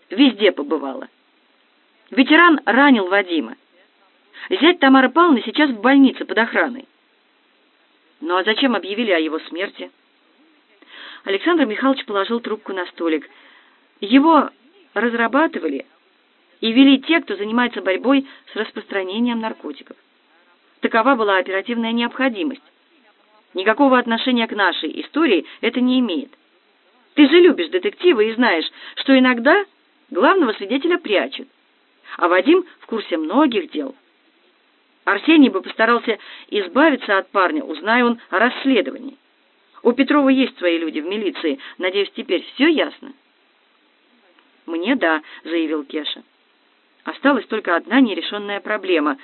Speaker 1: «Везде побывала. Ветеран ранил Вадима. Зять Тамары Павловны сейчас в больнице под охраной. Ну а зачем объявили о его смерти? Александр Михайлович положил трубку на столик. Его разрабатывали и вели те, кто занимается борьбой с распространением наркотиков. Такова была оперативная необходимость. Никакого отношения к нашей истории это не имеет. Ты же любишь детективы и знаешь, что иногда главного свидетеля прячут, а Вадим в курсе многих дел. Арсений бы постарался избавиться от парня, узная он о расследовании. У Петрова есть свои люди в милиции. Надеюсь, теперь все ясно? Мне да, заявил Кеша. Осталась только одна нерешенная проблема.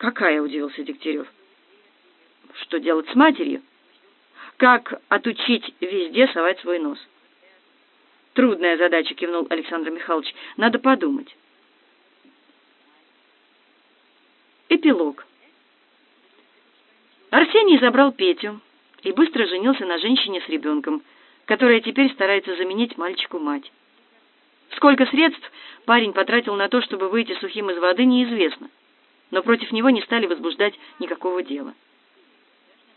Speaker 1: Какая, удивился Дегтярев. Что делать с матерью? Как отучить везде совать свой нос? Трудная задача, кивнул Александр Михайлович. Надо подумать. Эпилог. Арсений забрал Петю и быстро женился на женщине с ребенком, которая теперь старается заменить мальчику мать. Сколько средств парень потратил на то, чтобы выйти сухим из воды, неизвестно, но против него не стали возбуждать никакого дела.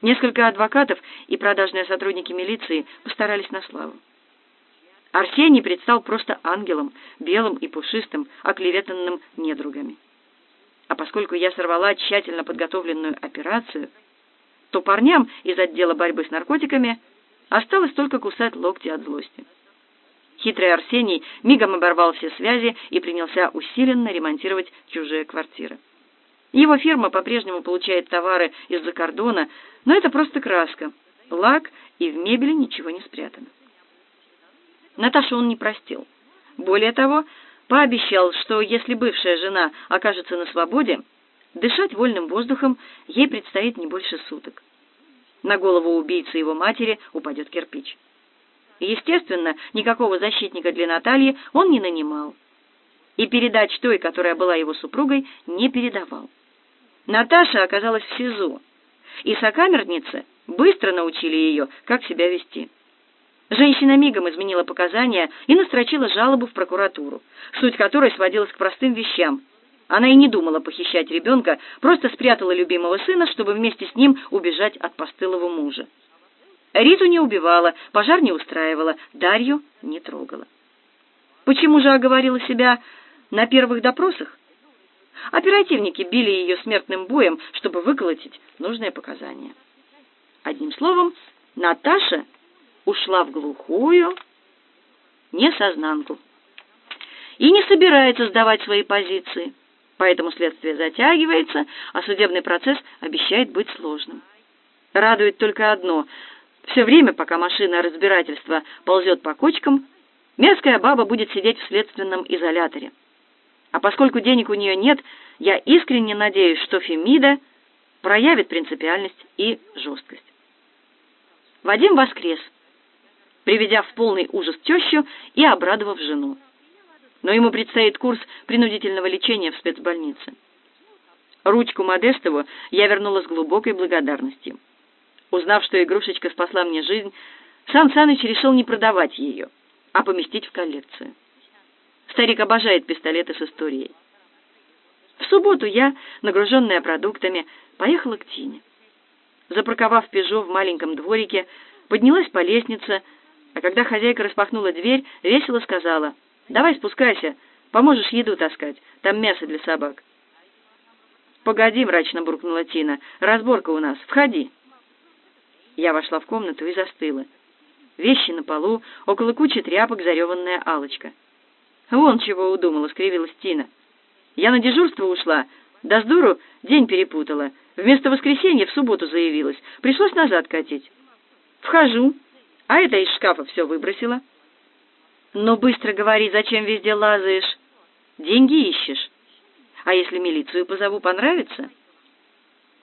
Speaker 1: Несколько адвокатов и продажные сотрудники милиции постарались на славу. Арсений предстал просто ангелом, белым и пушистым, оклеветанным недругами. А поскольку я сорвала тщательно подготовленную операцию, то парням из отдела борьбы с наркотиками осталось только кусать локти от злости. Хитрый Арсений мигом оборвал все связи и принялся усиленно ремонтировать чужие квартиры. Его фирма по-прежнему получает товары из-за кордона, но это просто краска, лак, и в мебели ничего не спрятано. Наташу он не простил. Более того, пообещал, что если бывшая жена окажется на свободе, дышать вольным воздухом ей предстоит не больше суток. На голову убийцы его матери упадет кирпич. Естественно, никакого защитника для Натальи он не нанимал. И передач той, которая была его супругой, не передавал. Наташа оказалась в СИЗО, и сокамерницы быстро научили ее, как себя вести. Женщина мигом изменила показания и настрочила жалобу в прокуратуру, суть которой сводилась к простым вещам. Она и не думала похищать ребенка, просто спрятала любимого сына, чтобы вместе с ним убежать от постылого мужа. Риту не убивала, пожар не устраивала, Дарью не трогала. Почему же оговорила себя на первых допросах? Оперативники били ее смертным боем, чтобы выколотить нужные показания. Одним словом, Наташа ушла в глухую несознанку и не собирается сдавать свои позиции. Поэтому следствие затягивается, а судебный процесс обещает быть сложным. Радует только одно — все время, пока машина разбирательства ползет по кочкам, мерзкая баба будет сидеть в следственном изоляторе. А поскольку денег у нее нет, я искренне надеюсь, что Фемида проявит принципиальность и жесткость. Вадим воскрес приведя в полный ужас тещу и обрадовав жену. Но ему предстоит курс принудительного лечения в спецбольнице. Ручку Модестову я вернула с глубокой благодарностью. Узнав, что игрушечка спасла мне жизнь, Сан Саныч решил не продавать ее, а поместить в коллекцию. Старик обожает пистолеты с историей. В субботу я, нагруженная продуктами, поехала к Тине. Запарковав «Пежо» в маленьком дворике, поднялась по лестнице, а когда хозяйка распахнула дверь, весело сказала, «Давай спускайся, поможешь еду таскать, там мясо для собак». «Погоди», — мрачно буркнула Тина, — «разборка у нас, входи». Я вошла в комнату и застыла. Вещи на полу, около кучи тряпок зареванная алочка «Вон чего удумала», — скривилась Тина. «Я на дежурство ушла, да с дуру день перепутала. Вместо воскресенья в субботу заявилась, пришлось назад катить». «Вхожу, а это из шкафа все выбросила. Но быстро говори, зачем везде лазаешь? Деньги ищешь. А если милицию позову, понравится?»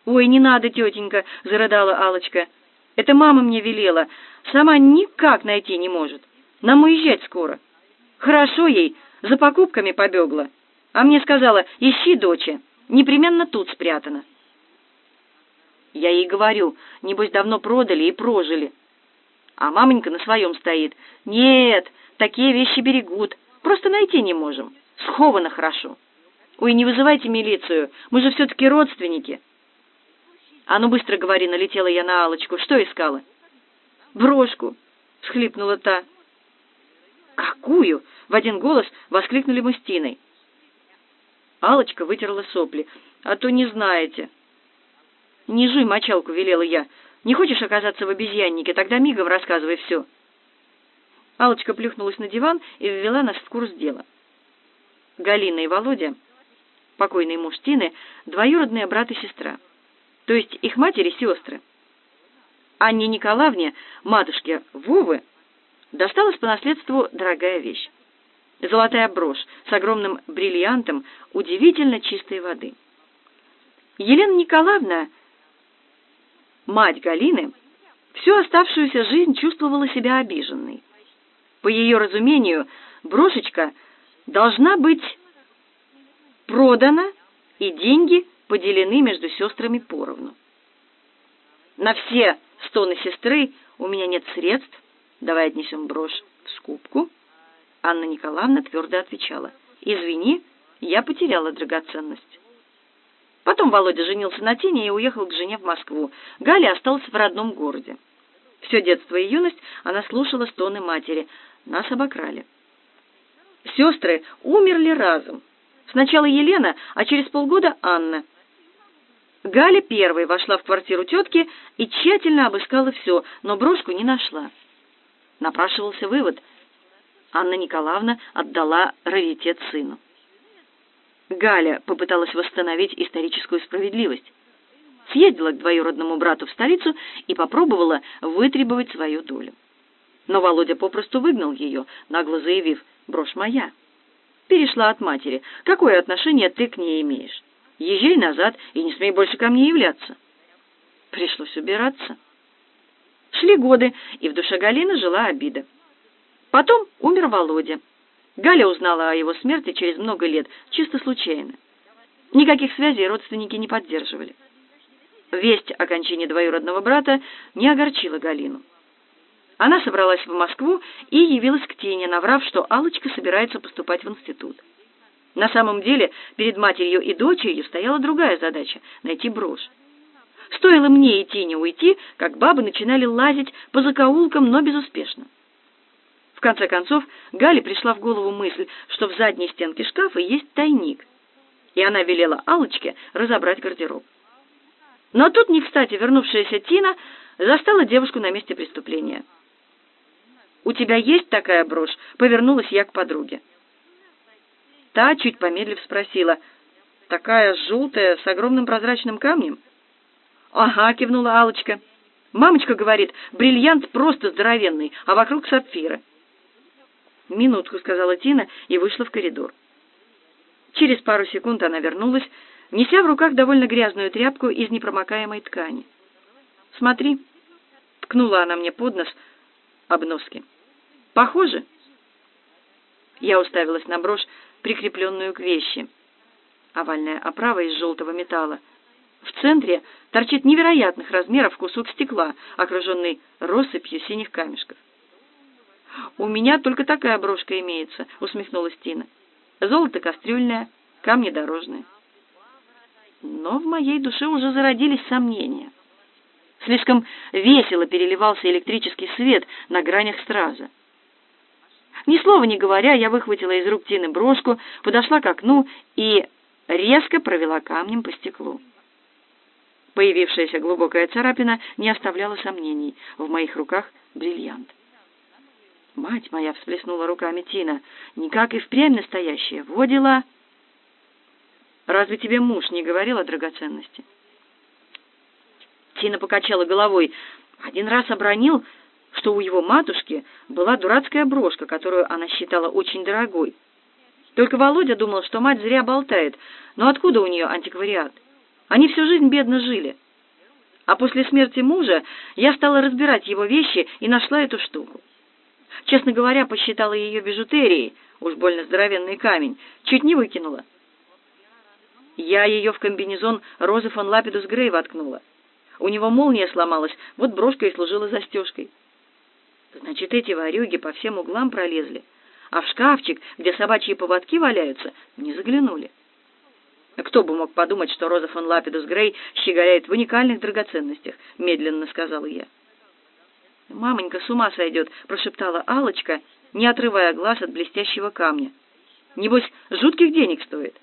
Speaker 1: «Ой, не надо, тетенька!» — зарыдала алочка «Это мама мне велела. Сама никак найти не может. Нам уезжать скоро. Хорошо ей, за покупками побегла. А мне сказала, ищи, доча, непременно тут спрятана». Я ей говорю, небось давно продали и прожили. А маменька на своем стоит. Нет, такие вещи берегут. Просто найти не можем. Сховано хорошо. Ой, не вызывайте милицию, мы же все-таки родственники. А ну быстро говори, налетела я на алочку Что искала? Брошку, всхлипнула та. Какую? В один голос воскликнули мы. Алочка вытерла сопли. А то не знаете. «Не жуй мочалку», — велела я. «Не хочешь оказаться в обезьяннике? Тогда мигом рассказывай все». Алочка плюхнулась на диван и ввела нас в курс дела. Галина и Володя, покойный муж Тины, двоюродные брат и сестра, то есть их матери сестры. Анне Николаевне, матушке Вовы, досталась по наследству дорогая вещь. Золотая брошь с огромным бриллиантом удивительно чистой воды. Елена Николаевна мать Галины, всю оставшуюся жизнь чувствовала себя обиженной. По ее разумению, брошечка должна быть продана и деньги поделены между сестрами поровну. На все стоны сестры у меня нет средств, давай отнесем брошь в скупку. Анна Николаевна твердо отвечала, извини, я потеряла драгоценность. Потом Володя женился на Тине и уехал к жене в Москву. Галя осталась в родном городе. Все детство и юность она слушала стоны матери. Нас обокрали. Сестры умерли разом. Сначала Елена, а через полгода Анна. Галя первой вошла в квартиру тетки и тщательно обыскала все, но брошку не нашла. Напрашивался вывод. Анна Николаевна отдала раритет сыну. Галя попыталась восстановить историческую справедливость. Съездила к двоюродному брату в столицу и попробовала вытребовать свою долю. Но Володя попросту выгнал ее, нагло заявив «брошь моя». Перешла от матери. Какое отношение ты к ней имеешь? Езжай назад и не смей больше ко мне являться. Пришлось убираться. Шли годы, и в душе Галины жила обида. Потом умер Володя. Галя узнала о его смерти через много лет, чисто случайно. Никаких связей родственники не поддерживали. Весть о кончине двоюродного брата не огорчила Галину. Она собралась в Москву и явилась к Тине, наврав, что Алочка собирается поступать в институт. На самом деле, перед матерью и дочерью стояла другая задача — найти брошь. Стоило мне и Тине уйти, как бабы начинали лазить по закоулкам, но безуспешно. В конце концов, Гале пришла в голову мысль, что в задней стенке шкафа есть тайник, и она велела Алочке разобрать гардероб. Но тут не кстати вернувшаяся Тина застала девушку на месте преступления. «У тебя есть такая брошь?» — повернулась я к подруге. Та, чуть помедлив, спросила, «Такая желтая, с огромным прозрачным камнем?» «Ага», — кивнула Алочка. «Мамочка говорит, бриллиант просто здоровенный, а вокруг сапфиры». «Минутку», — сказала Тина и вышла в коридор. Через пару секунд она вернулась, неся в руках довольно грязную тряпку из непромокаемой ткани. «Смотри», — ткнула она мне под нос обноски. «Похоже?» Я уставилась на брошь, прикрепленную к вещи. Овальная оправа из желтого металла. В центре торчит невероятных размеров кусок стекла, окруженный россыпью синих камешков. «У меня только такая брошка имеется», — усмехнулась Тина. «Золото кастрюльное, камни дорожные». Но в моей душе уже зародились сомнения. Слишком весело переливался электрический свет на гранях страза. Ни слова не говоря, я выхватила из рук Тины брошку, подошла к окну и резко провела камнем по стеклу. Появившаяся глубокая царапина не оставляла сомнений. В моих руках бриллиант. «Мать моя!» — всплеснула руками Тина. «Никак и впрямь настоящая. Во дела!» «Разве тебе муж не говорил о драгоценности?» Тина покачала головой. Один раз обронил, что у его матушки была дурацкая брошка, которую она считала очень дорогой. Только Володя думал, что мать зря болтает, но откуда у нее антиквариат? Они всю жизнь бедно жили. А после смерти мужа я стала разбирать его вещи и нашла эту штуку. Честно говоря, посчитала ее бижутерией, уж больно здоровенный камень, чуть не выкинула. Я ее в комбинезон Розы фон Лапидус Грей воткнула. У него молния сломалась, вот брошка и служила застежкой. Значит, эти ворюги по всем углам пролезли, а в шкафчик, где собачьи поводки валяются, не заглянули. Кто бы мог подумать, что Роза фон Лапидус Грей щеголяет в уникальных драгоценностях, медленно сказала я. Мамонька с ума сойдет, прошептала Алочка, не отрывая глаз от блестящего камня. Небось, жутких денег стоит.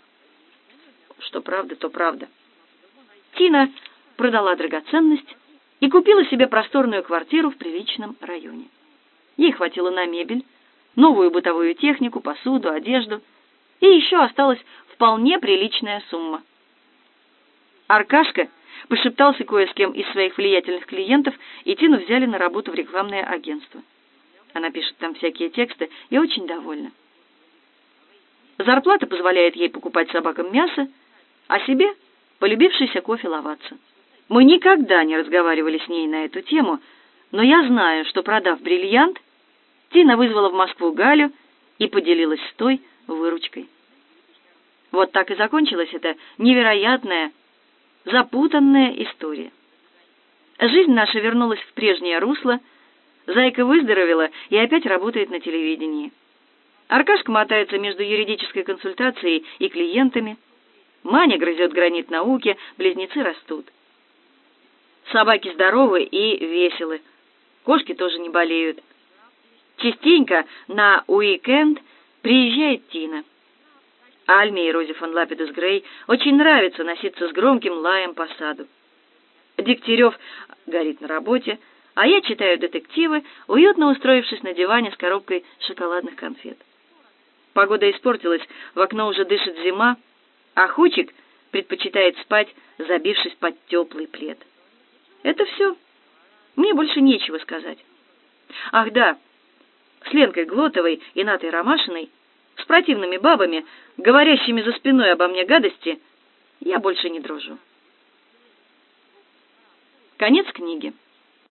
Speaker 1: Что правда, то правда. Тина продала драгоценность и купила себе просторную квартиру в приличном районе. Ей хватило на мебель, новую бытовую технику, посуду, одежду, и еще осталась вполне приличная сумма. Аркашка пошептался кое с кем из своих влиятельных клиентов, и Тину взяли на работу в рекламное агентство. Она пишет там всякие тексты и очень довольна. Зарплата позволяет ей покупать собакам мясо, а себе полюбившийся кофе ловаться. Мы никогда не разговаривали с ней на эту тему, но я знаю, что, продав бриллиант, Тина вызвала в Москву Галю и поделилась с той выручкой. Вот так и закончилась эта невероятная, запутанная история. Жизнь наша вернулась в прежнее русло, Зайка выздоровела и опять работает на телевидении. Аркашка мотается между юридической консультацией и клиентами. Маня грызет гранит науки, близнецы растут. Собаки здоровы и веселы. Кошки тоже не болеют. Частенько на уикенд приезжает Тина. Альме и Розе фон Лапидус Грей очень нравится носиться с громким лаем по саду. Дегтярев горит на работе, а я читаю детективы, уютно устроившись на диване с коробкой шоколадных конфет. Погода испортилась, в окно уже дышит зима, а Хучик предпочитает спать, забившись под теплый плед. Это все. Мне больше нечего сказать. Ах да, с Ленкой Глотовой и Натой Ромашиной, с противными бабами, говорящими за спиной обо мне гадости, я больше не дружу. Конец книги.